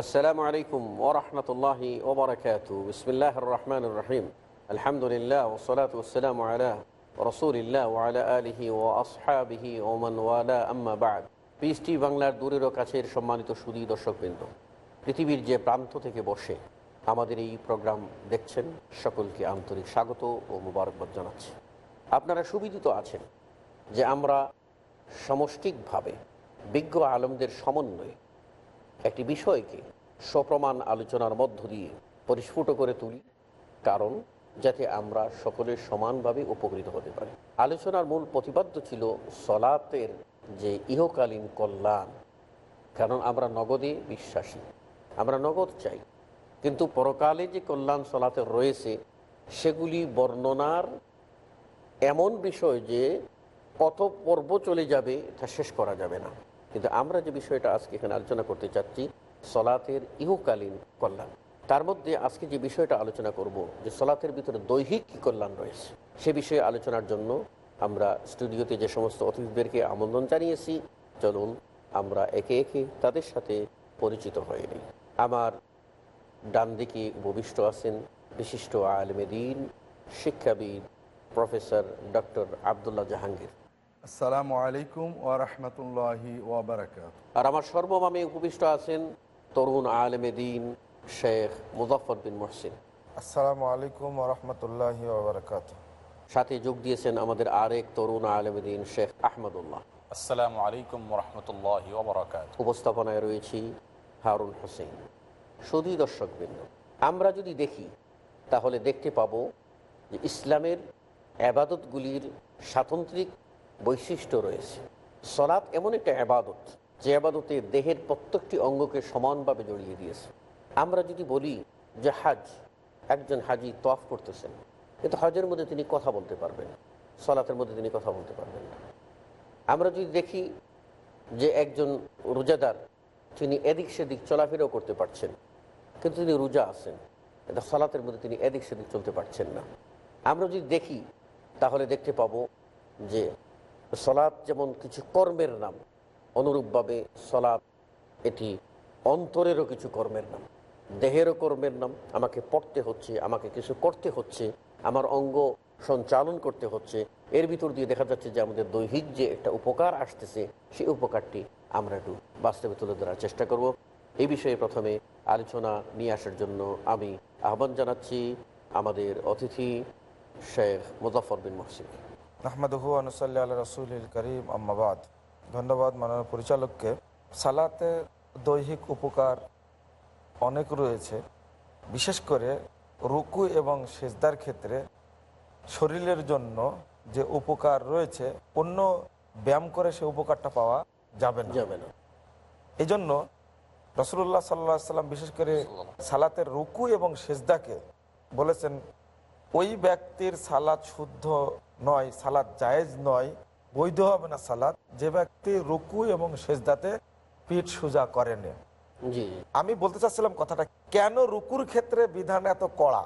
আসসালামু আলাইকুম ওরহমতুল্লাহি ওবরাকাত বিসমিল্লাহ রহমান রহিম আলহামদুলিল্লাহ ওসলাত ওসালাম আলা রসুলিল্লাহ ওয়ালা আলহি ও আসহাবিহি ওমান ওয়ালা, আম্মা বাদ। পিস টি বাংলার দূরেরও কাছের সম্মানিত সুদী দর্শকবৃন্দ। পৃথিবীর যে প্রান্ত থেকে বসে আমাদের এই প্রোগ্রাম দেখছেন সকলকে আন্তরিক স্বাগত ও মুবারকবাদ জানাচ্ছি। আপনারা সুবিদিত আছেন যে আমরা সমষ্টিকভাবে বিজ্ঞ আলমদের সমন্বয়ে একটি বিষয়কে সপ্রমাণ আলোচনার মধ্য দিয়ে পরিস্ফুট করে তুলি, কারণ যাতে আমরা সকলের সমানভাবে উপকৃত হতে পারি। আলোচনার মূল প্রতিপাদ্য ছিল সলাতের যে ইহকালীন কল্যাণ, কারণ আমরা নগদে বিশ্বাসী, আমরা নগদ চাই। কিন্তু পরকালে যে কল্যাণ সলাতে রয়েছে, সেগুলি বর্ণনার এমন বিষয় যে কত পর্ব চলে যাবে তা শেষ করা যাবে না। কিন্তু আমরা যে বিষয়টা আজকে এখানে আলোচনা করতে চাচ্ছি, সলাতের ইহকালীন কল্যাণ। তার মধ্যে আজকে যে বিষয়টা আলোচনা করব, যে সলাতের ভিতরে দৈহিক কী কল্যাণ রয়েছে, সে বিষয়ে আলোচনার জন্য আমরা স্টুডিওতে যে সমস্ত অতিথিদেরকে আমন্ত্রণ জানিয়েছি, চলুন আমরা একে একে তাদের সাথে পরিচিত হয়ে নিই। আমার ডান দিকে উপবিষ্ট আছেন বিশিষ্ট আলমেদিন শিক্ষাবিদ প্রফেসর ডক্টর আবদুল্লাহ জাহাঙ্গীর। আসসালামু আলাইকুম ওয়া রাহমাতুল্লাহি ওয়া বারাকাত আর আমার সর্বমামে উপবিষ্ট আছেন তরুণ আলমে দিন শেখ মুজফর বিন মহসিন। আসসালামু আলাইকুম রহমতুল্লাহি ওবরাকাত সাথে যোগ দিয়েছেন আমাদের আরেক তরুণ আলমে দিন শেখ আহমদুল্লাহ। আসসালামু আলাইকুম রহমতুল্লাহ ওবরাকাত উপস্থাপনায় রয়েছি হারুন হোসেন। শুধুই দর্শকবৃন্দ আমরা যদি দেখি তাহলে দেখতে পাবো যে ইসলামের আবাদতগুলির স্বাতন্ত্রিক বৈশিষ্ট্য রয়েছে। সলাৎ এমন একটা আবাদত যে আবাদতে দেহের প্রত্যেকটি অঙ্গকে সমানভাবে জড়িয়ে দিয়েছে। আমরা যদি বলি যে হাজ, একজন হাজি তফ করতেছেন কিন্তু হজের মধ্যে তিনি কথা বলতে পারবেন সলাতের মধ্যে তিনি কথা বলতে পারবেন আমরা যদি দেখি যে একজন রোজাদার, তিনি এদিক সেদিক চলাফেরাও করতে পারছেন, কিন্তু তিনি রোজা আছেন এটা সলাতের মধ্যে তিনি এদিক সেদিক চলতে পারছেন না। আমরা যদি দেখি, তাহলে দেখতে পাবো যে সলাৎ যেমন কিছু কর্মের নাম, অনুরূপভাবে সলাৎ এটি অন্তরেরও কিছু কর্মের নাম, দেহেরও কর্মের নাম, আমাকে পড়তে হচ্ছে, আমাকে কিছু করতে হচ্ছে, আমার অঙ্গ সঞ্চালন করতে হচ্ছে। এর ভিতর দিয়ে দেখা যাচ্ছে যে আমাদের দৈহিক যে একটা উপকার আসতেছে, সেই উপকারটি আমরা একটু বাস্তবে তুলে ধরার চেষ্টা করব। এই বিষয়ে প্রথমে আলোচনা নিয়ে আসার জন্য আমি আহ্বান জানাচ্ছি আমাদের অতিথি শেখ মুজাফর বিন মহসিন। আহমদহু আনুসাল্লি আল্লাহ রসুল করিম আম্মাবাদ ধন্যবাদ মাননীয় পরিচালককে। সালাতে দৈহিক উপকার অনেক রয়েছে। বিশেষ করে রুকু এবং সেজদার ক্ষেত্রে শরীরের জন্য যে উপকার রয়েছে অন্য ব্যায়াম করে সে উপকারটা পাওয়া যাবে না। যাবে না। এই জন্য রসুল্লাহ সাল্লাহ সাল্লাম বিশেষ করে সালাতের রুকু এবং সেজদাকে বলেছেন ওই ব্যক্তির সালাদ শুদ্ধ নয় সালাদ জায়েজ নয় বৈধ হবে না সালাদ। যে ব্যক্তি রুকু এবং সেজদাতে পিঠ সোজা করেন। আমি বলতে চাচ্ছিলাম কথাটা কেন রুকুর ক্ষেত্রে বিধান এত কড়া?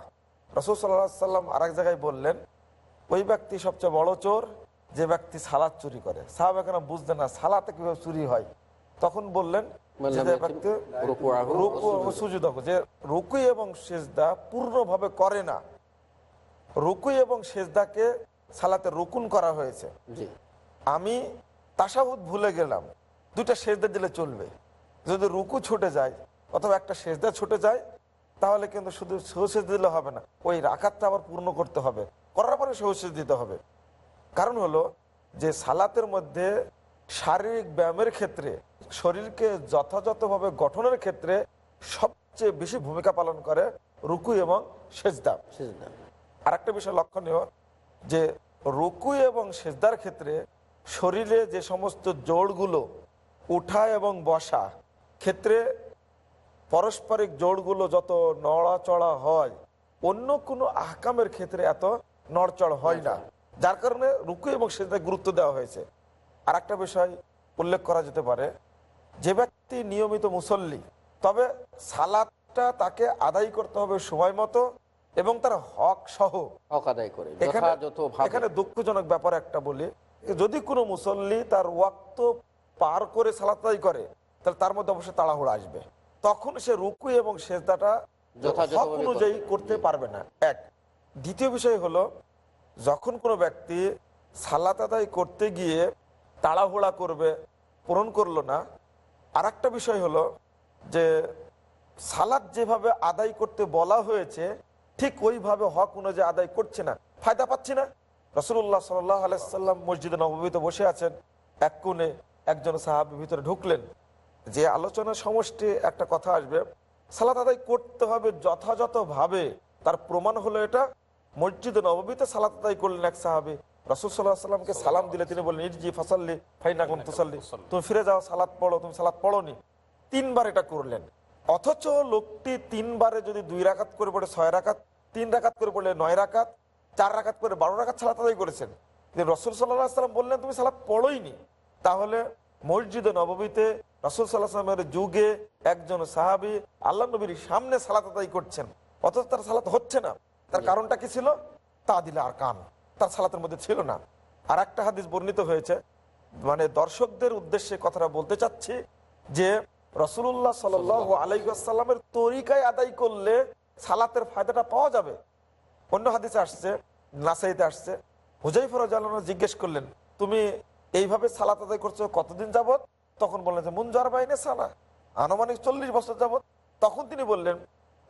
রসুল সাল্লাহ সাল্লাম আর জায়গায় বললেন ওই ব্যক্তি সবচেয়ে বড় চোর যে ব্যক্তি সালাদ চুরি করে। সাহাব এখন বুঝতে না সালাতে কীভাবে চুরি হয়? তখন বললেন যে রুকু এবং সেজদা পূর্ণভাবে করে না। রুকু এবং সেজদাকে সালাতে রুকুন করা হয়েছে। জি। আমি তাসাহুদ ভুলে গেলাম। দুইটা সেজদা দিলে চলবে। যদি রুকু ছুটে যায় অথবা একটা সেজদা ছুটে যায় তাহলে কিন্তু শুধু সহসেজ দিলে হবে না ওই রাখাতটা আবার পূর্ণ করতে হবে। করার পরে সহসেজ দিতে হবে। কারণ হলো যে সালাতের মধ্যে শারীরিক ব্যায়ামের ক্ষেত্রে শরীরকে যথাযথভাবে গঠনের ক্ষেত্রে সবচেয়ে বেশি ভূমিকা পালন করে রুকু এবং সেজদা। সিজদা। আর একটা বিষয় লক্ষণীয়, যে রুকু এবং সেজদার ক্ষেত্রে শরীরে যে সমস্ত জোড়গুলো উঠা এবং বসা, ক্ষেত্রে পারস্পরিক জোড়গুলো যত নড়াচড়া হয়, অন্য কোনো আহকামের ক্ষেত্রে এত নড়চড় হয় না। যার কারণে রুকু এবং সেজদায় গুরুত্ব দেওয়া হয়েছে। আর একটা বিষয় উল্লেখ করা যেতে পারে, যে ব্যক্তি নিয়মিত মুসল্লি, তবে সালাদটা তাকে আদায় করতে হবে সময় মতো এবং তার হক সহ হক আদায় করে এখানে এখানে দুঃখজনক ব্যাপার একটা বলি যদি কোনো মুসল্লি তার ওয়াক্ত পার করে সালাত আদায় করে তাহলে তার মধ্যে অবশ্যই তাড়াহুড়া আসবে। তখন সে রুকু এবং সেজদাটা হক অনুযায়ী করতে পারবে। না। এক। দ্বিতীয় বিষয় হলো যখন কোনো ব্যক্তি সালাত আদায় করতে গিয়ে তাড়াহুড়া করবে পূরণ করল না আর বিষয় হলো যে সালাদ যেভাবে আদায় করতে বলা হয়েছে ঠিক ওইভাবে হক অনুযায়ী আদায় করছে না, ফায়দা পাচ্ছি না। রসুল্লাহ সাল্লাহ আলাইসাল্লাম মসজিদে নবমীতে বসে আছেন, এক কোণে একজন সাহাবি ভিতরে ঢুকলেন। যে আলোচনার সমষ্টি একটা কথা আসবে, সালাত আদায় করতে হবে যথাযথভাবে। তার প্রমাণ হলো এটা, মসজিদে নবমীতে সালাত আদায় করলেন এক সাহাবি। রসুল সাল্লাহ সাল্লামকে সালাম দিলে তিনি বললেন, ইরজি ফাসাল্লি ফাইনাকুম তুসাল্লি। তুমি ফিরে যাও, সালাত পড়ো, তুমি সালাত পড়োনি। তিনবার এটা করলেন। অথচ লোকটি তিনবারে যদি দুই রাকাত করে পড়ে ছয় রাকাত তিন রাকাত করে পড়লে নয় রাকাত চার রাকাত করে বারো রাকাত সালাত আদায় করেছেন। কিন্তু রসুল সাল্লাহ সাল্লাম বললেন তুমি সালাত পড়োইনি। তাহলে মসজিদে নবমীতে রসুল সাল্লাহ সাল্লামের যুগে একজন সাহাবি আল্লাহ নবীর সামনে সালাত আদায় করছেন। অথচ তার সালাত হচ্ছে না। তার কারণটা কি ছিল? তা দিলে আর কান। তার সালাতের মধ্যে ছিল না। আর একটা হাদিস বর্ণিত হয়েছে মানে দর্শকদের উদ্দেশ্যে কথাটা বলতে চাচ্ছি যে রসুল্লাহ সাল আলাইসাল্লামের তরিকায় আদায় করলে সালাতের ফায়দাটা পাওয়া যাবে। অন্য হাদিসে আসছে, নাসাইতে আসছে। হুজাইফর জালানো জিজ্ঞেস করলেন, তুমি এইভাবে সালাত আদায় করছ কতদিন যাবত তখন বললেন যে, মুনজার বাইনে সালা আনুমানিক চল্লিশ বছর যাবত তখন তিনি বললেন,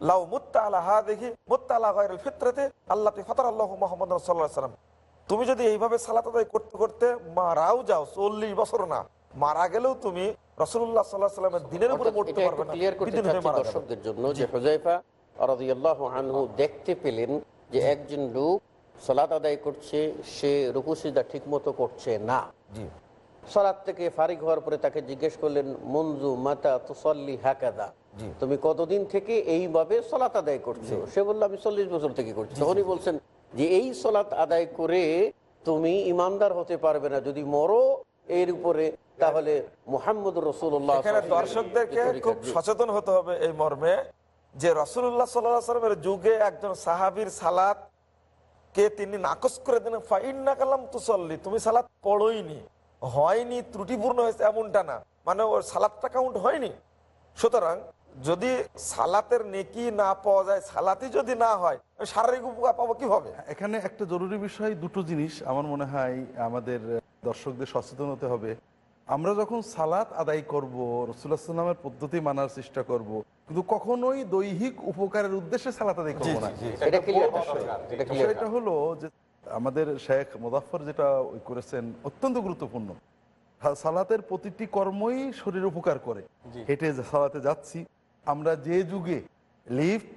লাউ মুত্তা আলা হা দেখি মুত্তা আলা গায়রুল ফিতরাতে আল্লাহ ফতর আল্লাহ মোহাম্মদ সাল্লাহ সাল্লাম তুমি যদি এইভাবে সালাত আদায় করতে করতে মারাও যাও, চল্লিশ বছর না, মারা গেলেও তুমি রসুল্লাহ সাল্লাহ সাল্লামের দিনের উপরে মরতে পারবে না। দর্শকদের জন্য যে হুজাইফা রাদিয়াল্লাহু আনহু দেখতে পেলেন যে একজন লোক সালাত আদায় করছে সে রুকু সিজদা ঠিক মতো করছে না। জি। সালাত থেকে ফারিক হওয়ার পরে তাকে জিজ্ঞেস করলেন মঞ্জু মাতা তুসল্লি হাকাদা? তুমি কতদিন থেকে এইভাবে সলাত আদায় করছ? সে বলল আমি চল্লিশ বছর থেকে করছি। তখনই বলছেন যে এই সলাত আদায় করে তুমি ইমানদার হতে পারবে না। যদি মরো এর উপরে তাহলে মোহাম্মদ রসুল্লাহ দর্শকদেরকে খুব সচেতন হতে হবে এই মর্মে যে রসুল্লাহ সাল্লামের যুগে একজন সাহাবির সালাত কে তিনি নাকচ করে দিলেন ফাইন না কালাম তুসল্লি তুমি সালাত পড়োইনি হয়নি ত্রুটিপূর্ণ হয়েছে এমনটা না। মানে ওর সালাদটা কাউন্ট হয়নি। সুতরাং যদি সালাতের নেকি না পাওয়া যায় সালাতি যদি না হয় শারীরিক উপকার পাবো কীভাবে? এখানে একটা জরুরি বিষয় দুটো জিনিস আমার মনে হয় আমাদের দর্শকদের সচেতন হতে হবে। আমরা যখন সালাত আদায় করব রসুল্লাহ সাল্লামের পদ্ধতি মানার চেষ্টা করব কিন্তু কখনোই দৈহিক উপকারের উদ্দেশ্যে সালাত আদায় করব না। এটা হলো যে আমাদের শেখ মুজাফর যেটা ওই করেছেন অত্যন্ত গুরুত্বপূর্ণ। সালাতের প্রতিটি কর্মই শরীর উপকার করে। হেঁটে সালাতে যাচ্ছি। আমরা যে যুগে লিফট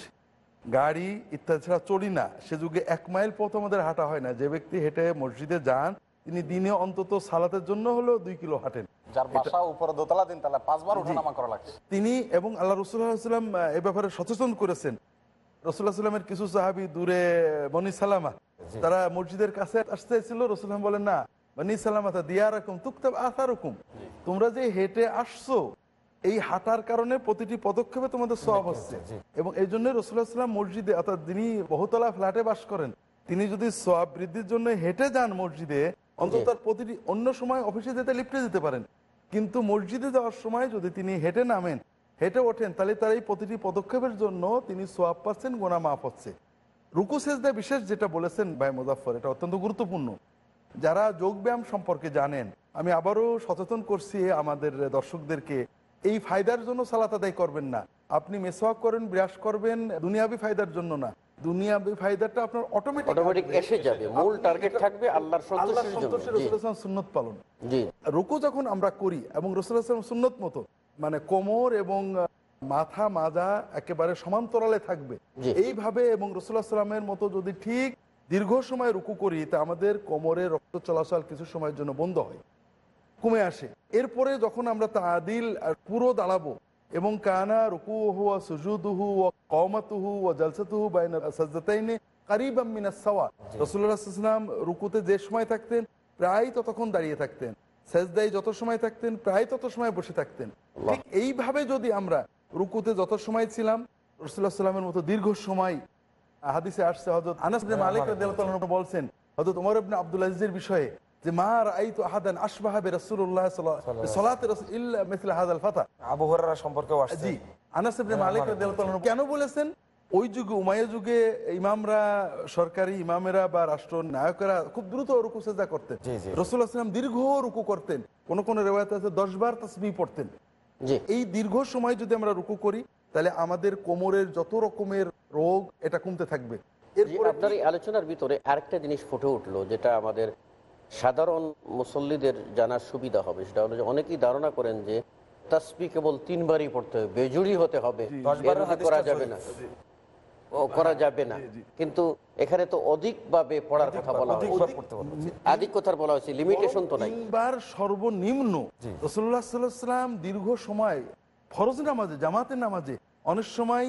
গাড়ি ইত্যাদি ছাড়া চলি না সে যুগে এক মাইল পথ আমাদের হাঁটা হয় না। যে ব্যক্তি হেঁটে মসজিদে যান তিনি দিনে অন্তত সালাতের জন্য হলেও দুই কিলো হাঁটেন। যার বাসা উপরে দোতলা দিন তাহলে পাঁচবার উঠানামা করা লাগছে। তিনি এবং আল্লাহ রসুল্লাহাম এ ব্যাপারে সচেতন করেছেন। রসুল্লাহ সাল্লামের কিছু সাহাবি দূরে বনি সালামা তারা মসজিদের কাছে আসতে ছিল রসুল্লাম বলেন না বনি সালামা দিয়া রকম তুকতাব আথা রকম তোমরা যে হেঁটে আসছো এই হাঁটার কারণে প্রতিটি পদক্ষেপে তোমাদের সব হচ্ছে। এবং এই জন্য রসুল্লাহ সাল্লাম মসজিদে অর্থাৎ যিনি বহুতলা ফ্ল্যাটে বাস করেন তিনি যদি সব বৃদ্ধির জন্য হেঁটে যান মসজিদে অন্তত তার প্রতিটি অন্য সময় অফিসে যেতে লিফটে যেতে পারেন। কিন্তু মসজিদে যাওয়ার সময় যদি তিনি হেঁটে নামেন হেঁটে ওঠেন তাহলে তার এই প্রতিটি পদক্ষেপের জন্য তিনি সোয়াব পাচ্ছেন গোনা মাফ হচ্ছে। রুকু সেজদা বিশেষ যেটা বলেছেন ভাই মুজাফর এটা অত্যন্ত গুরুত্বপূর্ণ। যারা যোগব্যায়াম সম্পর্কে জানেন আমি আবারও সচেতন করছি আমাদের দর্শকদেরকে এই ফায়দার জন্য সালাত আদায় করবেন না। আপনি মেসওয়াক করেন ব্রাশ করবেন দুনিয়াবি ফায়দার জন্য না। ফায়দাটা আপনার অটোমেটিক অটোমেটিক এসে যাবে। মূল টার্গেট থাকবে আল্লাহর সন্তুষ্টির জন্য। সন্তোষের জি, রসুল সুন্নত পালন। জি। রুকু যখন আমরা করি এবং রসুলাম সুন্নত মতো মানে কোমর এবং মাথা মাজা একেবারে সমান্তরালে থাকবে। এইভাবে এবং রসুল্লাহ সাল্লামের মতো যদি ঠিক দীর্ঘ সময় রুকু করি তা আমাদের কোমরে রক্ত চলাচল কিছু সময়ের জন্য বন্ধ হয়। কমে আসে। এরপরে যখন আমরা তাদিল আর পুরো দাঁড়াবো এবং কানা রুকু হুয়া সুজুদুহু ও ও জলসাতুহু বাইনা সাজদাতাইনে মিনাস সাওয়া। রুকুতে যে সময় থাকতেন প্রায় ততক্ষণ দাঁড়িয়ে থাকতেন। সেজদাই যত সময় থাকতেন প্রায় তত সময় বসে থাকতেন। ঠিক এইভাবে যদি আমরা রুকুতে যত সময় ছিলাম রসুল্লাহ সাল্লামের মতো দীর্ঘ সময় হাদিসে আসছে হজরত আনাস মালিক বলছেন হযরত ওমর ইবনে আব্দুল আজিজের বিষয়ে যে আহাদান সালাতে ইল্লা ফাতা। আবু হরারা সম্পর্কেও আসছে। জি। আনাস ইবনে মালিক রাদিয়াল্লাহু কেন বলেছেন? ওই যুগে উমাইয়া যুগে ইমামরা সরকারি ইমামেরা বা রাষ্ট্র নায়কেরা খুব দ্রুত রুকু সেজদা করতেন। জি। সাল্লাল্লাহু দীর্ঘ রুকু করতেন। কোন কোন রিওয়ায়াতে আছে 10 বার তাসবিহ পড়তেন। জি। এই দীর্ঘ সময় যদি আমরা রুকু করি তাহলে আমাদের কোমরের যত রকমের রোগ এটা কমতে থাকবে। আপনার এই আলোচনার ভিতরে আরেকটা জিনিস ফুটে উঠল যেটা আমাদের সাধারণ মুসল্লিদের জানার সুবিধা হবে। সেটা হলো যে অনেকেই ধারণা করেন যে তাসবি কেবল তিনবারই পড়তে হবে বেজুরি হতে হবে। করা যাবে না। করা যাবে না। কিন্তু এখানে তো অধিকভাবে পড়ার কথা বলা হয় আধিক কথার বলা হয়েছে। লিমিটেশন তো নাই। তিনবার সর্বনিম্ন রসুল্লাহ সাল্লাম দীর্ঘ সময় ফরজ নামাজে জামাতের নামাজে অনেক সময়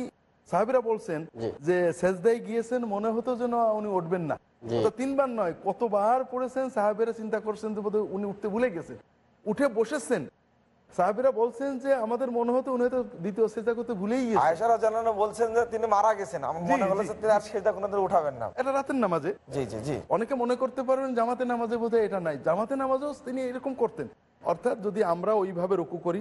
সাহেবেরা বলছেন যে সেজদায় গিয়েছেন মনে হতো যেন উনি উঠবেন না। তিনবার নয় কতবার পড়েছেন সাহেবেরা চিন্তা করছেন যে বোধহয় উনি উঠতে ভুলে গেছেন উঠে বসেছেন। সাহেবেরা বলছেন যে আমাদের মনে হতো উনি হয়তো দ্বিতীয় সেজদা করতে ভুলেই জানানো বলছেন যে তিনি মারা গেছেন। আমার মনে হলো যে তিনি আর কোনোদিন উঠাবেন না। এটা রাতের নামাজে। জি জি জি। অনেকে মনে করতে পারবেন জামাতে নামাজে বোধহয় এটা নাই। জামাতে নামাজেও তিনি এরকম করতেন। অর্থাৎ যদি আমরা ওইভাবে রুকু করি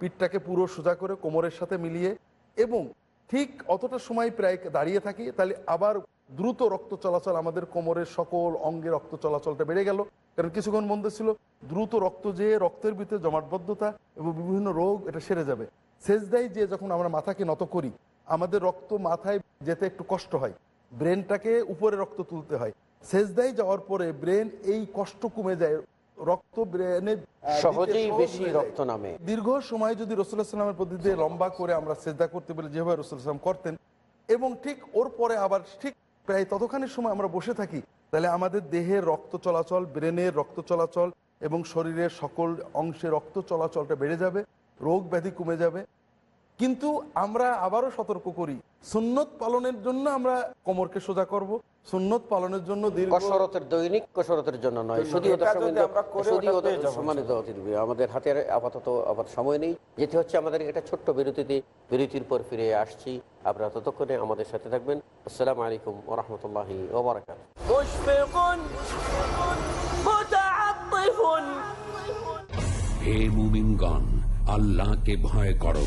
পিঠটাকে পুরো সোজা করে কোমরের সাথে মিলিয়ে এবং ঠিক অতটা সময় প্রায় দাঁড়িয়ে থাকি তাহলে আবার দ্রুত রক্ত চলাচল আমাদের কোমরের সকল অঙ্গে রক্ত চলাচলটা বেড়ে গেল। কারণ কিছুক্ষণ বন্ধ ছিল দ্রুত রক্ত যে রক্তের ভিতরে জমাটবদ্ধতা এবং বিভিন্ন রোগ এটা সেরে যাবে। সেজদাই যে যখন আমরা মাথাকে নত করি আমাদের রক্ত মাথায় যেতে একটু কষ্ট হয় ব্রেনটাকে উপরে রক্ত তুলতে হয়। সেজদাই যাওয়ার পরে ব্রেন এই কষ্ট কমে যায় রক্ত ব্রেনে সহজেই বেশি রক্ত নামে। দীর্ঘ সময় যদি রসুল্লাহ সাল্লামের পদ্ধতিতে লম্বা করে আমরা সেজদা করতে পারি যেভাবে রসুল সাল্লাম করতেন এবং ঠিক ওর পরে আবার ঠিক প্রায় ততখানি সময় আমরা বসে থাকি, তাহলে আমাদের দেহের রক্ত চলাচল ব্রেনের রক্ত চলাচল এবং শরীরের সকল অংশে রক্ত চলাচলটা বেড়ে যাবে, রোগ ব্যাধি কমে যাবে কিন্তু আমরা আবারও সতর্ক করি। সুন্নত পালনের জন্য আমরা কোমরকে সোজা করব। সুন্নত পালনের জন্য কসরতের দৈনিক কসরতের জন্য নয়। আমাদের হাতে আপাতত আপাত সময় নেই। যেতে হচ্ছে আমাদের একটা ছোট্ট বিরতিতে। বিরতির পর ফিরে আসছি। আপনারা ততক্ষণে আমাদের সাথে থাকবেন। আসসালাম আলাইকুম ওরহমতুল্লাহ ওবরাকাত হে মুমিনগণ আল্লাহকে ভয় করো।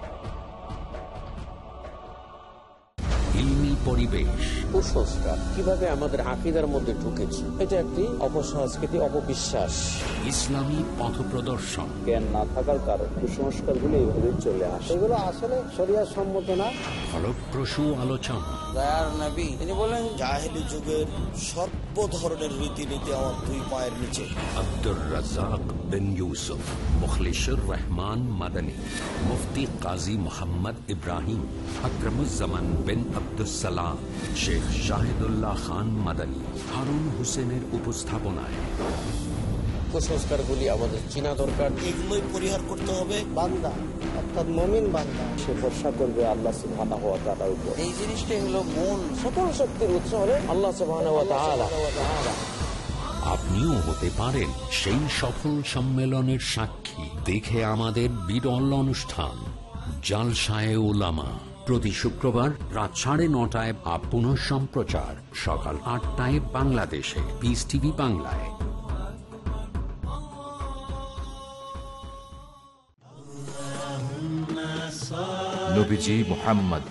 পরিবেশ। কুসংস্কার। কীভাবে আমাদের আকিদার মধ্যে ঢুকেছে এটা একটি অপসংস্কৃতি অপবিশ্বাস। ইসলামী পথ প্রদর্শন। জ্ঞান না থাকার কারণে কুসংস্কারগুলো এইভাবে চলে আসে। এগুলো আসলে শরিয়ার সম্মত না। ফলপ্রসূ আলোচনা। তিনি বলেন জাহেলি যুগের সর্ব ধরনের রীতিনীতি আমার দুই পায়ের নিচে। আব্দুর রাজাক বিন ইউসুফ মুখলিশুর রহমান মাদানী মুফতি কাজী মোহাম্মদ ইব্রাহিম আকরমুজ্জামান বিন আব্দুসালাম কালাম শেখ শাহিদুল্লাহ খান মাদানী হারুন হোসেনের উপস্থাপনায়। কুসংস্কারগুলি আমাদের চিনা দরকার। এগুলোই পরিহার করতে হবে। বান্দা অর্থাৎ মমিন বান্দা সে ভরসা করবে আল্লাহ সুবহানাহু ওয়া তাআলার উপর। এই জিনিসটাই হলো মূল। সকল শক্তির উৎস হলো আল্লাহ সুবহানাহু ওয়া তাআলা। আপনিও হতে পারেন সেই সফল সম্মেলনের সাক্ষী। দেখে আমাদের বিরল অনুষ্ঠান জালসায় ওলামা প্রতি শুক্রবার রাত সাড়ে নটায় বা পুনঃ সম্প্রচার সকাল আটটায় বাংলাদেশে। পিস টিভি বাংলায়। মোহাম্মদ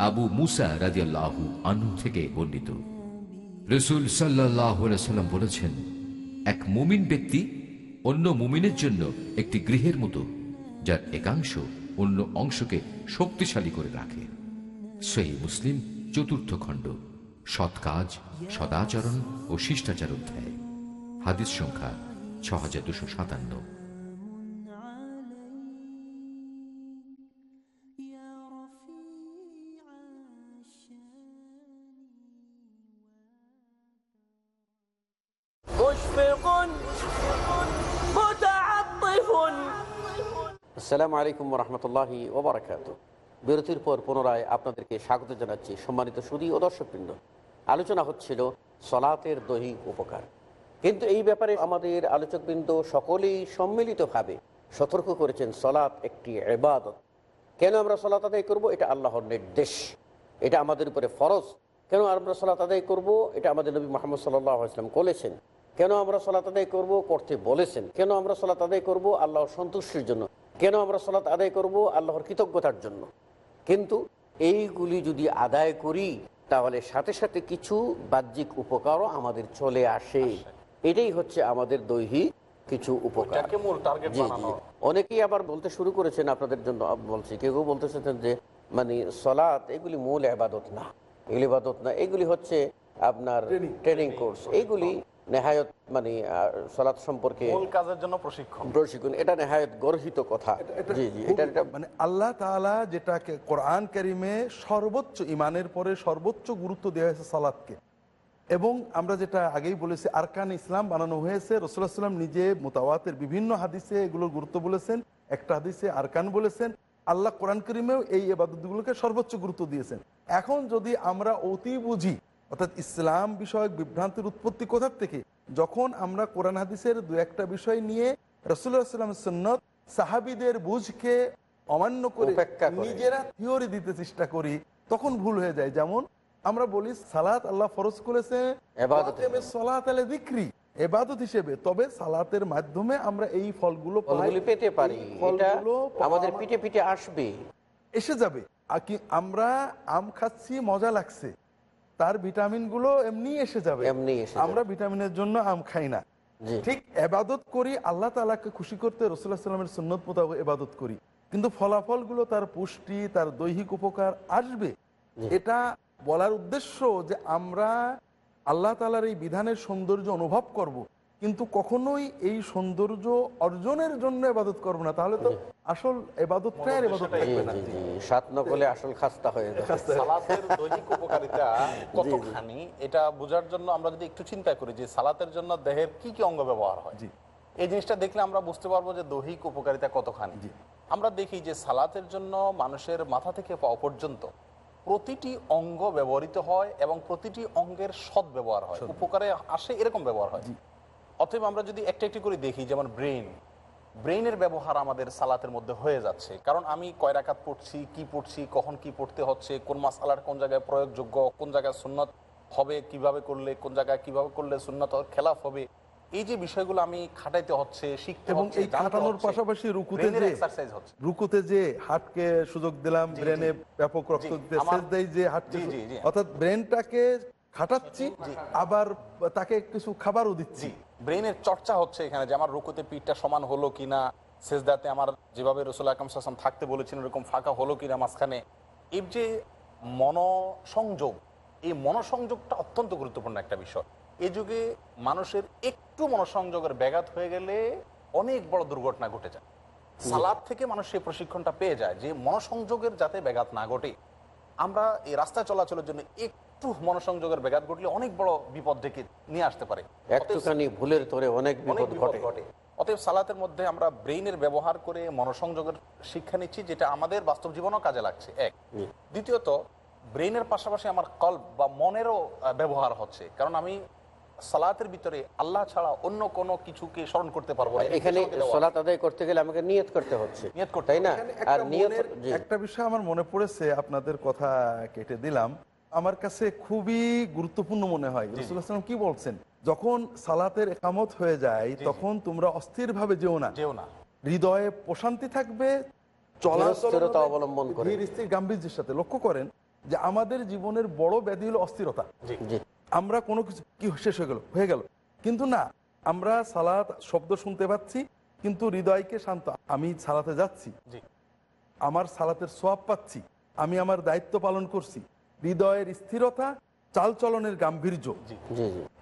আবু মুসা থেকে রসুল বলেছেন, এক মুমিন ব্যক্তি অন্য মুমিনের জন্য একটি গৃহের মতো, যার একাংশ অন্য অংশকে শক্তিশালী করে রাখে। সেই মুসলিম চতুর্থ খণ্ড, সৎ কাজ, সদাচরণ ও শিষ্টাচার অধ্যায়। হাদিস সংখ্যা ছ হাজার দুশো সাতান্ন। আসসালামু আলাইকুম রহমতুল্লাহি ওবরাকাত বিরতির পর পুনরায় আপনাদেরকে স্বাগত জানাচ্ছি সম্মানিত সুদী ও দর্শকবৃন্দ। আলোচনা হচ্ছিল সলাতের দৈহিক উপকার। কিন্তু এই ব্যাপারে আমাদের আলোচকবৃন্দ সকলেই সম্মিলিতভাবে সতর্ক করেছেন, সলাৎ একটি এবাদত কেন আমরা সলাত আদায় করব? এটা আল্লাহর নির্দেশ। এটা আমাদের উপরে ফরজ। কেন আমরা সলাত আদায় করব? এটা আমাদের নবী মোহাম্মদ সাল্লাহ ইসলাম বলেছেন কেন আমরা সলাত আদায় করব? করতে বলেছেন। কেন আমরা সলাত আদায় করব? আল্লাহর সন্তুষ্টির জন্য। কেন আমরা সলাত আদায় করব? আল্লাহর কৃতজ্ঞতার জন্য। কিন্তু এইগুলি যদি আদায় করি তাহলে সাথে সাথে কিছু বাহ্যিক উপকারও আমাদের চলে আসে। এটাই হচ্ছে আমাদের দৈহিক কিছু উপকার। অনেকেই আবার বলতে শুরু করেছেন আপনাদের জন্য বলছি কেউ কেউ বলতেছেন যে মানে সলাৎ এগুলি মূল আবাদত না। এগুলি ইবাদত না এগুলি হচ্ছে আপনার ট্রেনিং কোর্স এইগুলি নেহায়ত মানে আহ, সলাৎ সম্পর্কে মূল কাজের জন্য প্রশিক্ষণ। প্রশিক্ষণ এটা নেহায়ত গর্হিত কথা। জি জি এটা মানে আল্লাহ তাআলা যেটাকে কোরআন কারিমে সর্বোচ্চ ইমানের পরে সর্বোচ্চ গুরুত্ব দেওয়া হয়েছে সালাদকে এবং আমরা যেটা আগেই বলেছি আরকান ইসলাম বানানো হয়েছে রসুল্লাহ সাল্লাম নিজে মোতাওয়াতের বিভিন্ন হাদিসে এগুলোর গুরুত্ব বলেছেন একটা হাদিসে আরকান বলেছেন আল্লাহ কোরআন করিমেও এই এবাদতগুলোকে সর্বোচ্চ গুরুত্ব দিয়েছেন। এখন যদি আমরা অতি বুঝি অর্থাৎ ইসলাম বিষয়ক বিভ্রান্তির উৎপত্তি কোথার থেকে? যখন আমরা কোরআন হাদিসের দু একটা বিষয় নিয়ে রসুল্লাহ সাল্লামের সন্ন্যত সাহাবিদের বুঝকে অমান্য করে নিজেরা থিওরি দিতে চেষ্টা করি তখন ভুল হয়ে যায়। যেমন আমরা বলি সালাত আল্লাহ ফরজ করেছে এবাদত। সলাত আলে দিক্রি এবাদত হিসেবে। তবে সালাতের মাধ্যমে আমরা এই ফলগুলো পেতে পারি। এটা আমাদের পিঠে পিঠে আসবে। এসে যাবে। আর কি আমরা আম খাচ্ছি মজা লাগছে। তার ভিটামিনগুলো এমনি এসে যাবে। আমরা ভিটামিনের জন্য আম খাই না। ঠিক এবাদত করি আল্লাহ তালাকে খুশি করতে রসুল্লাহ সাল্লামের সুন্নত মোতাবেক এবাদত করি। কিন্তু ফলাফলগুলো তার পুষ্টি তার দৈহিক উপকার আসবে। এটা বলার উদ্দেশ্য যে আমরা আল্লাহ তালার এই বিধানের সৌন্দর্য অনুভব করব। কিন্তু কখনোই এই সৌন্দর্য অর্জনের জন্য এবাদত করব না। তাহলে তো আসল এবাদতটাই আর এবাদত থাকবে না। জি জি সাত নকলে আসল খাস্তা হয়ে যাবে সালাতের দৈহিক উপকারিতা কতখানি এটা বোঝার জন্য আমরা যদি একটু চিন্তা করি যে সালাতের জন্য দেহের কি কি অঙ্গ ব্যবহার হয়? এই জিনিসটা দেখলে আমরা বুঝতে পারব যে দৈহিক উপকারিতা কতখানি। আমরা দেখি যে সালাতের জন্য মানুষের মাথা থেকে পাওয়া পর্যন্ত প্রতিটি অঙ্গ ব্যবহৃত হয় এবং প্রতিটি অঙ্গের সদ ব্যবহার হয় উপকারে আসে এরকম ব্যবহার হয়। অতএব আমরা যদি একটা একটি করে দেখি যেমন ব্রেন ব্রেইনের ব্যবহার আমাদের সালাতের মধ্যে হয়ে যাচ্ছে। কারণ আমি কয় রাকাত পড়ছি কি পড়ছি কখন কি পড়তে হচ্ছে কোন মাসালার কোন জায়গায় প্রয়োগযোগ্য কোন জায়গায় সুন্নত হবে কীভাবে করলে কোন জায়গায় কীভাবে করলে সুন্নত খেলাফ হবে এই যে বিষয়গুলো আমি খাটাইতে হচ্ছে শিখতে এবং এই খাটানোর পাশাপাশি রুকুতে যে রুকুতে যে হাটকে সুযোগ দিলাম ব্রেনে ব্যাপক রক্ত দিতে যে হাটকে। অর্থাৎ ব্রেনটাকে খাটাচ্ছি আবার তাকে কিছু খাবারও দিচ্ছি। ব্রেনের চর্চা হচ্ছে এখানে যে আমার রুকুতে পিঠটা সমান হলো কিনা শেষদাতে আমার যেভাবে রসুল আকরম সাসম থাকতে বলেছেন এরকম ফাঁকা হলো কিনা মাঝখানে এই যে মনসংযোগ এই মনসংযোগটা অত্যন্ত গুরুত্বপূর্ণ একটা বিষয়। এ যুগে মানুষের একটু মনসংযোগের ব্যাঘাত হয়ে গেলে অনেক বড় দুর্ঘটনা ঘটে যায়। সালাদ থেকে মানুষ সেই প্রশিক্ষণটা পেয়ে যায় যে মনসংযোগের যাতে ব্যাঘাত না ঘটে। আমরা এই রাস্তা চলাচলের জন্য একটু মনসংযোগের ব্যাঘাত ঘটলে অনেক বড় বিপদ ডেকে নিয়ে আসতে পারে। একটুখানি ভুলের তোরে অনেক বিপদ ঘটে। ঘটে। অতএব সালাতের মধ্যে আমরা ব্রেইনের ব্যবহার করে মনসংযোগের শিক্ষা নিচ্ছি যেটা আমাদের বাস্তব জীবনেও কাজে লাগছে। এক। দ্বিতীয়ত ব্রেইনের পাশাপাশি আমার কল্প বা মনেরও ব্যবহার হচ্ছে। কারণ আমি সালাতের ভিতরে আল্লাহ ছাড়া অন্য কোনো কিছুকে স্মরণ করতে পারব না। এখানে। সলাত আদায় করতে গেলে আমাকে নিয়ত করতে হচ্ছে। নিয়ত করতে তাই না? আর একটা নিয়ত একটা বিষয় আমার মনে পড়েছে আপনাদের কথা কেটে দিলাম। আমার কাছে খুবই গুরুত্বপূর্ণ মনে হয়। রসুল্লাহাম কি বলছেন? যখন সালাতের একামত হয়ে যায় তখন তোমরা অস্থির ভাবে যেও না। যেও না। হৃদয়ে প্রশান্তি থাকবে চলাচল ধীরস্থিরতা অবলম্বন করে। ধীর গাম্ভীর্যের সাথে। লক্ষ্য করেন যে আমাদের জীবনের বড় ব্যাধি হলো অস্থিরতা। আমরা কোনো কিছু কি শেষ হয়ে গেল? হয়ে গেল। কিন্তু না আমরা সালাত শব্দ শুনতে পাচ্ছি কিন্তু হৃদয়কে শান্ত। আমি সালাতে যাচ্ছি। আমার সালাতের সোয়াব পাচ্ছি। আমি আমার দায়িত্ব পালন করছি। হৃদয়ের স্থিরতা চালচলনের গাম্ভীর্য।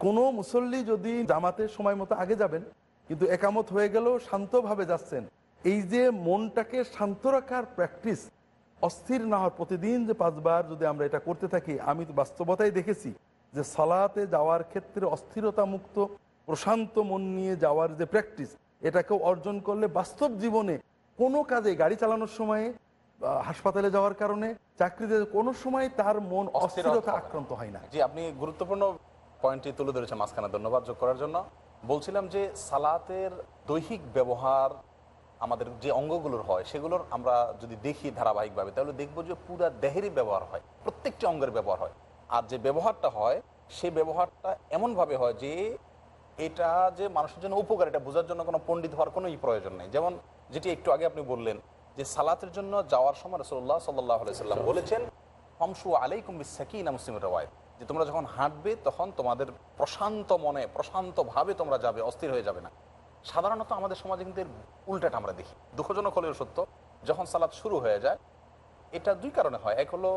কোনো মুসল্লি যদি জামাতের সময় মতো আগে যাবেন কিন্তু একামত হয়ে গেল শান্তভাবে যাচ্ছেন এই যে মনটাকে শান্ত রাখার প্র্যাকটিস অস্থির না হওয়ার প্রতিদিন যে পাঁচবার যদি আমরা এটা করতে থাকি আমি তো বাস্তবতাই দেখেছি যে সালাতে যাওয়ার ক্ষেত্রে অস্থিরতা মুক্ত প্রশান্ত মন নিয়ে যাওয়ার যে প্র্যাকটিস এটাকে অর্জন করলে বাস্তব জীবনে কোনো কাজে গাড়ি চালানোর সময়ে হাসপাতালে যাওয়ার কারণে চাকরিতে কোনো সময় তার মন অস্থিরতা আক্রান্ত হয় না। জি আপনি গুরুত্বপূর্ণ পয়েন্টটি তুলে ধরেছেন মাঝখানে ধন্যবাদ যোগ করার জন্য। বলছিলাম যে সালাতের দৈহিক ব্যবহার আমাদের যে অঙ্গগুলোর হয় সেগুলোর আমরা যদি দেখি ধারাবাহিকভাবে তাহলে দেখব যে পুরা দেহেরই ব্যবহার হয় প্রত্যেকটি অঙ্গের ব্যবহার হয়। আর যে ব্যবহারটা হয় সেই ব্যবহারটা এমনভাবে হয় যে এটা যে মানুষের জন্য উপকার এটা বোঝার জন্য কোনো পণ্ডিত হওয়ার কোনোই প্রয়োজন নেই। যেমন যেটি একটু আগে আপনি বললেন যে সালাতের জন্য যাওয়ার সময় রসুল্লাহ সাল্লাহ সাল্লাম বলেছেন, হমসু আলাইকুম সাকিনা মুসলিম রওয়ায়ত। যে তোমরা যখন হাঁটবে, তখন তোমাদের প্রশান্ত মনে, প্রশান্তভাবে তোমরা যাবে, অস্থির হয়ে যাবে না। সাধারণত আমাদের সমাজে কিন্তু উল্টাটা আমরা দেখি। দুঃখজনক হলেও সত্য, যখন সালাত শুরু হয়ে যায়, এটা দুই কারণে হয়। এক হলো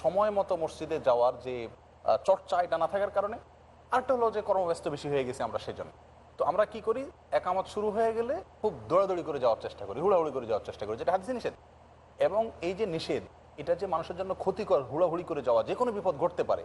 সময় মতো মসজিদে যাওয়ার যে চর্চা, এটা না থাকার কারণে আরেকটা হলো যে কর্মব্যস্ত বেশি হয়ে গেছে আমরা সেজন্য। তো আমরা কি করি? একামত শুরু হয়ে গেলে খুব দৌড়াদৌড়ি করে যাওয়ার চেষ্টা করি হুড়াহুড়ি করে যাওয়ার চেষ্টা করি যেটা হাদিসে নিষেধ। এবং এই যে নিষেধ এটা যে মানুষের জন্য ক্ষতিকর হুড়াহুড়ি করে যাওয়া যে কোনো বিপদ ঘটতে পারে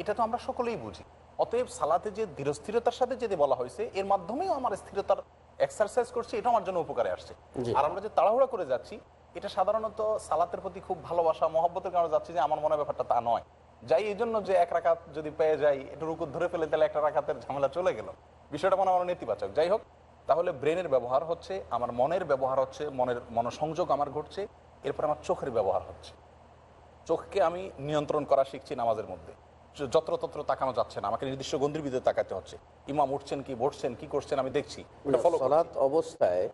এটা তো আমরা সকলেই বুঝি। অতএব সালাতে যে ধীরস্থিরতার সাথে যেতে বলা হয়েছে এর মাধ্যমেও আমার স্থিরতার এক্সারসাইজ করছি এটা আমার জন্য উপকারে আসছে। আর আমরা যে তাড়াহুড়া করে যাচ্ছি এটা সাধারণত সালাতের প্রতি খুব ভালোবাসা মহব্বতের কারণে যাচ্ছি যে আমার মনে ব্যাপারটা তা নয়। যাই এই জন্য যে এক রাখাত যদি পেয়ে যাই একটু রুকু ধরে ফেলে তাহলে একটা রাখাতের ঝামেলা চলে গেল। বিষয়টা মনে আমার নেতিবাচক। যাই হোক তাহলে ব্রেনের ব্যবহার হচ্ছে আমার মনের ব্যবহার হচ্ছে মনের মনসংযোগ আমার ঘটছে এরপর আমার চোখের ব্যবহার হচ্ছে। চোখকে আমি নিয়ন্ত্রণ করা শিখছি নামাজের মধ্যে। যত্রতত্র তাকানো যাচ্ছে না আমাকে নির্দিষ্ট গন্ধির ভিতরে তাকাতে হচ্ছে। ইমাম উঠছেন কি বসছেন কি করছেন আমি দেখছি অবস্থায়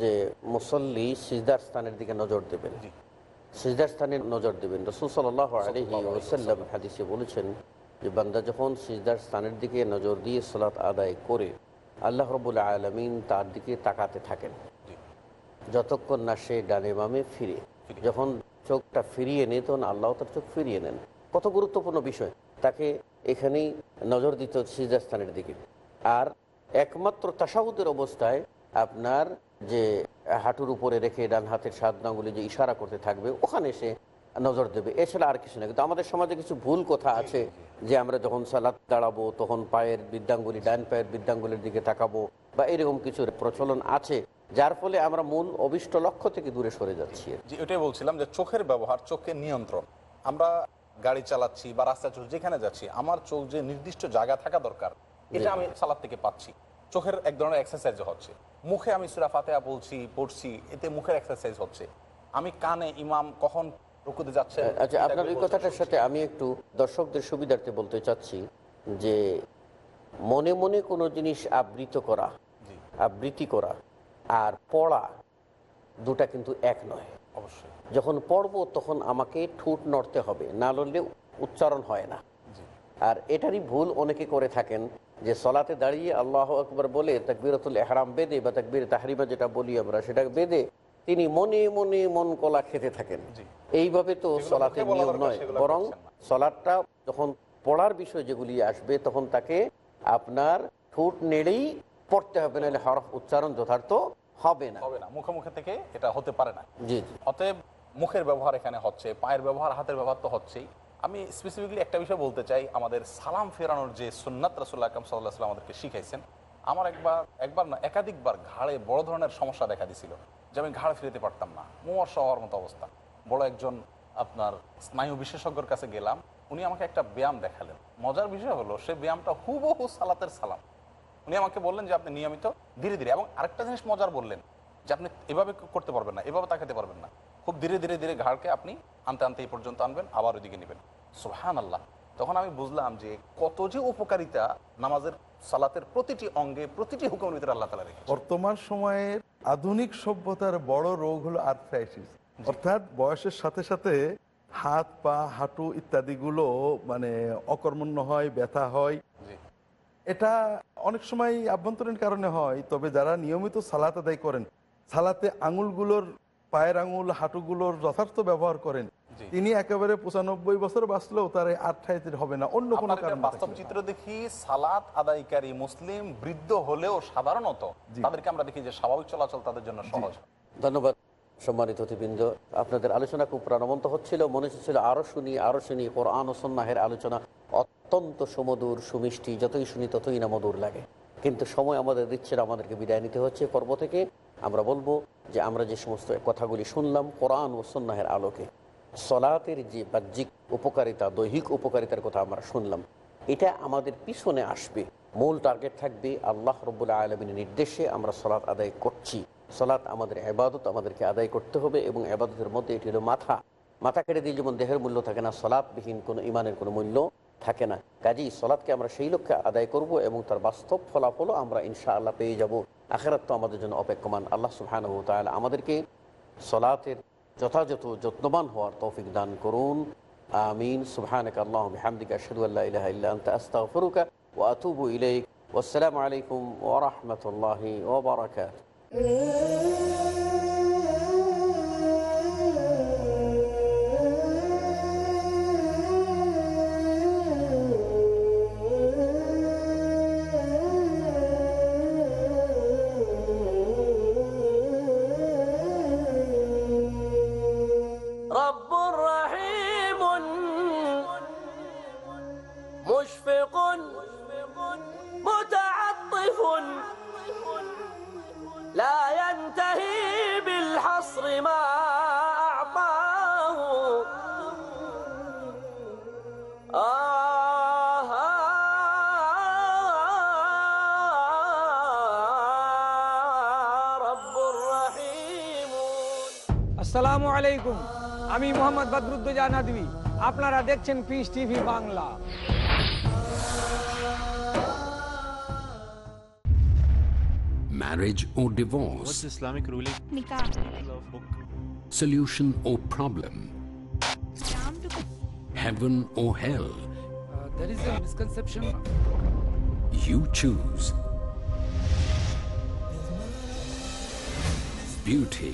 যে মুসল্লি সিজদার স্থানের দিকে নজর দেবেন। সিজদার স্থানে নজর দেবেন। রসুল সাল্লাহ আলহি ওসাল্লাম হাদিসে বলেছেন যে বান্দা যখন সিজদার স্থানের দিকে নজর দিয়ে সলাৎ আদায় করে, আল্লাহ রবুল আলমিন তার দিকে তাকাতে থাকেন। যতক্ষণ না সে ডানে বামে ফিরে, যখন চোখটা ফিরিয়ে নেয়, তখন আল্লাহ তার চোখ ফিরিয়ে নেন। কত গুরুত্বপূর্ণ বিষয়, তাকে এখানেই নজর দিতে সিজদার স্থানের দিকে। আর একমাত্র তাসাহুদের অবস্থায় আপনার যে হাঁটুর উপরে রেখে ডান হাতের সাত আঙ্গুলি যে ইশারা করতে থাকবে, ওখানে সে নজর দেবে। এছাড়া আর কিছু না, কিন্তু আমাদের সমাজে কিছু ভুল কথা আছে। যে আমরা যখন সালাদ দাঁড়াবো তখন পায়ের বৃদ্ধাঙ্গুলি ডান পায়ের বৃদ্ধাঙ্গুলির দিকে তাকাবো বা এরকম কিছু প্রচলন আছে যার ফলে আমরা মূল অবিষ্ট লক্ষ্য থেকে দূরে সরে যাচ্ছি। যে ওটাই বলছিলাম যে চোখের ব্যবহার চোখের নিয়ন্ত্রণ। আমরা গাড়ি চালাচ্ছি বা রাস্তা চলছি যেখানে যাচ্ছি আমার চোখ যে নির্দিষ্ট জায়গা থাকা দরকার এটা আমি সালাদ থেকে পাচ্ছি। চোখের এক ধরনের এক্সারসাইজ হচ্ছে। মুখে আমি সুরা ফাতেহা বলছি পড়ছি এতে মুখের এক্সারসাইজ হচ্ছে। আমি কানে ইমাম কখন রুকুতে যাচ্ছে আচ্ছা আপনার ওই কথাটার সাথে আমি একটু দর্শকদের সুবিধার্থে বলতে চাচ্ছি যে মনে মনে কোনো জিনিস আবৃত করা আবৃত্তি করা আর পড়া দুটা কিন্তু এক নয়। অবশ্যই। যখন পড়ব তখন আমাকে ঠোঁট নড়তে হবে না লড়লে উচ্চারণ হয় না। আর এটারই ভুল অনেকে করে থাকেন যে সলাতে দাঁড়িয়ে আল্লাহ আকবর বলে তাকবিরতুল এহরাম বেদে বা তাকবির তাহরিমা যেটা বলি আমরা সেটা বেদে তিনি মনে মনে মন কলা খেতে থাকেন। এইভাবে তো সলাতের বলা নিয়ম নয় বরং সলাদটা যখন পড়ার বিষয় যেগুলি আসবে তখন তাকে আপনার ঠোঁট নেড়েই পড়তে হবে নাহলে হরফ উচ্চারণ যথার্থ হবে না। হবে না। মুখে মুখে থেকে এটা হতে পারে না। জি জি। অতএব মুখের ব্যবহার এখানে হচ্ছে পায়ের ব্যবহার হাতের ব্যবহার তো হচ্ছেই। আমি স্পেসিফিকলি একটা বিষয় বলতে চাই আমাদের সালাম ফেরানোর যে সুন্নাত রাসুল্লাহ আকরম সাল্লাহ সাল্লাম আমাদেরকে শিখাইছেন। আমার একবার একবার না একাধিকবার ঘাড়ে বড় ধরনের সমস্যা দেখা দিছিল। যে আমি ঘাড় ফিরতে পারতাম না। মুমর্ষ হওয়ার মতো অবস্থা। বড় একজন আপনার স্নায়ু বিশেষজ্ঞর কাছে গেলাম। উনি আমাকে একটা ব্যায়াম দেখালেন। মজার বিষয় হলো, সে ব্যায়ামটা হুবহু সালাতের সালাম। উনি আমাকে বললেন যে, আপনি নিয়মিত ধীরে ধীরে এবং আরেকটা জিনিস মজার বললেন যে, আপনি এভাবে করতে পারবেন না, এভাবে তাকাতে পারবেন না। খুব ধীরে ধীরে ধীরে ঘাড়কে আপনি আনতে আনতে এই পর্যন্ত আনবেন, আবার ওইদিকে নেবেন। সোহান আল্লাহ তখন আমি বুঝলাম যে, কত যে উপকারিতা নামাজের সালাতের প্রতিটি অঙ্গে, প্রতিটি হুকুমের ভিতরে আল্লাহ তালা রেখেছে বর্তমান সময়ের আধুনিক সভ্যতার বড় রোগ হলো আর্থ্রাইসিস অর্থাৎ বয়সের সাথে সাথে হাত পা হাঁটু ইত্যাদিগুলো মানে অকর্মণ্য হয় ব্যথা হয়। এটা অনেক সময় আভ্যন্তরীণ কারণে হয় তবে যারা নিয়মিত সালাত আদায় করেন সালাতে আঙুলগুলোর পায়ের আঙুল হাঁটুগুলোর যথার্থ ব্যবহার করেন। তিনি একেবারে পঁচানব্বই বছর বাঁচলেও তার আর্থ্রাইটিস হবে না অন্য কোনো কারণ বাস্তব চিত্র দেখি সালাত আদায়কারী মুসলিম বৃদ্ধ হলেও সাধারণত তাদেরকে আমরা দেখি যে স্বাভাবিক চলাচল তাদের জন্য সহজ। ধন্যবাদ সম্মানিত অতিবৃন্দ আপনাদের আলোচনা খুব প্রাণবন্ত হচ্ছিল মনে হচ্ছিল আরও শুনি আরও শুনি কোরআন ও সন্ন্যাহের আলোচনা অত্যন্ত সুমধুর সুমিষ্টি যতই শুনি ততই না মধুর লাগে। কিন্তু সময় আমাদের দিচ্ছে আমাদেরকে বিদায় নিতে হচ্ছে। পর্ব থেকে আমরা বলব যে আমরা যে সমস্ত কথাগুলি শুনলাম কোরআন ও সন্ন্যাহের আলোকে, সলাতের যে বাহ্যিক উপকারিতা, দৈহিক উপকারিতার কথা আমরা শুনলাম, এটা আমাদের পিছনে আসবে। মূল টার্গেট থাকবে আল্লাহ রব্বুল্লাহ আলমিনের নির্দেশে আমরা সলাৎ আদায় করছি। সলাৎ আমাদের আবাদত আমাদেরকে আদায় করতে হবে এবং আবাদতের মধ্যে এটি হলো মাথা। মাথা কেটে দিয়ে যেমন দেহের মূল্য থাকে না, সলাৎবিহীন কোনো ইমানের কোনো মূল্য থাকে না। কাজেই সলাৎকে আমরা সেই লক্ষ্যে আদায় করব এবং তার বাস্তব ফলাফলও আমরা ইনশা আল্লাহ পেয়ে যাব। আখেরাত তো আমাদের জন্য অপেক্ষমান। আল্লাহ সুহান তাহলে আমাদেরকে সলাতের যথাযথ যত্নবান হওয়ার তৌফিক দান করুন। আমিন। সুবহানাক আল্লাহ বিহামদিকা আশহাদু আল্লা ইলাহা ইল্লা আনতা আস্তাগফিরুকা ওয়া ওয়াসসালামু আলাইকুম ওয়া রাহমাতুল্লাহি আসসালামু আলাইকুম আমি মোহাম্মদ বদরুদ্দোজা নদী আপনারা দেখছেন Peace TV Bangla Marriage or divorce? Islamic ruling? Solution or problem? Heaven or hell? there is a misconception. You choose. Beauty,